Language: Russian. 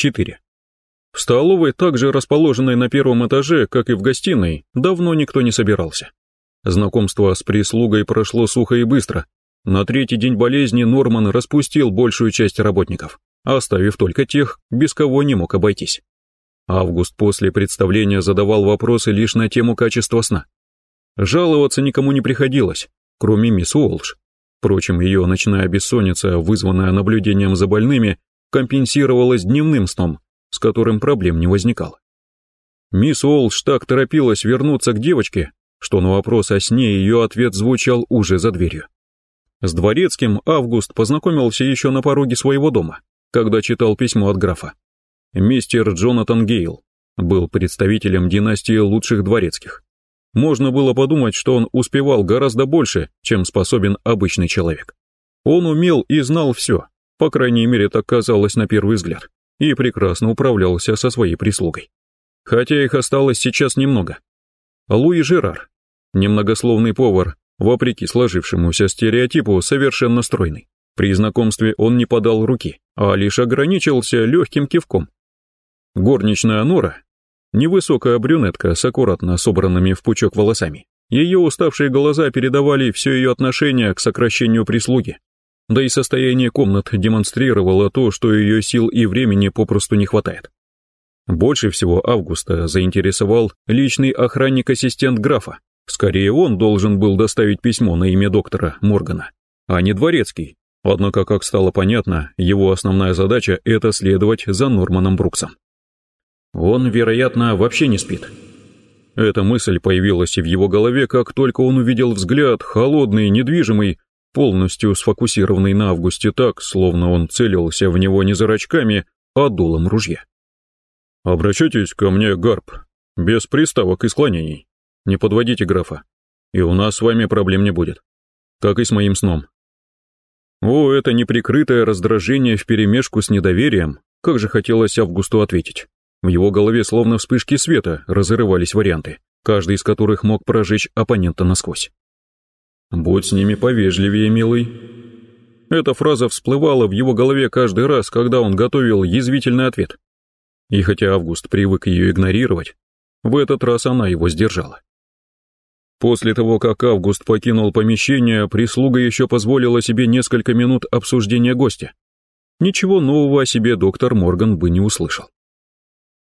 4. В столовой, также расположенной на первом этаже, как и в гостиной, давно никто не собирался. Знакомство с прислугой прошло сухо и быстро. На третий день болезни Норман распустил большую часть работников, оставив только тех, без кого не мог обойтись. Август после представления задавал вопросы лишь на тему качества сна. Жаловаться никому не приходилось, кроме мисс Уолш. Впрочем, ее ночная бессонница, вызванная наблюдением за больными, компенсировалась дневным сном, с которым проблем не возникало. Мисс Уолш так торопилась вернуться к девочке, что на вопрос о сне ее ответ звучал уже за дверью. С дворецким Август познакомился еще на пороге своего дома, когда читал письмо от графа. Мистер Джонатан Гейл был представителем династии лучших дворецких. Можно было подумать, что он успевал гораздо больше, чем способен обычный человек. Он умел и знал все, по крайней мере так казалось на первый взгляд, и прекрасно управлялся со своей прислугой. Хотя их осталось сейчас немного. Луи Жерар, немногословный повар, вопреки сложившемуся стереотипу, совершенно стройный. При знакомстве он не подал руки, а лишь ограничился легким кивком. Горничная Нора, невысокая брюнетка с аккуратно собранными в пучок волосами. Ее уставшие глаза передавали все ее отношение к сокращению прислуги. Да и состояние комнат демонстрировало то, что ее сил и времени попросту не хватает. Больше всего Августа заинтересовал личный охранник-ассистент графа. Скорее он должен был доставить письмо на имя доктора Моргана, а не дворецкий. Однако, как стало понятно, его основная задача — это следовать за Норманом Бруксом. Он, вероятно, вообще не спит. Эта мысль появилась в его голове, как только он увидел взгляд, холодный, недвижимый, полностью сфокусированный на Августе так, словно он целился в него не зрачками, а дулом ружья. «Обращайтесь ко мне, Гарп, без приставок и склонений. Не подводите графа, и у нас с вами проблем не будет, как и с моим сном». О, это неприкрытое раздражение вперемешку с недоверием, как же хотелось Августу ответить. В его голове словно вспышки света разрывались варианты, каждый из которых мог прожечь оппонента насквозь. «Будь с ними повежливее, милый». Эта фраза всплывала в его голове каждый раз, когда он готовил язвительный ответ. И хотя Август привык ее игнорировать, в этот раз она его сдержала. После того, как Август покинул помещение, прислуга еще позволила себе несколько минут обсуждения гостя. Ничего нового о себе доктор Морган бы не услышал.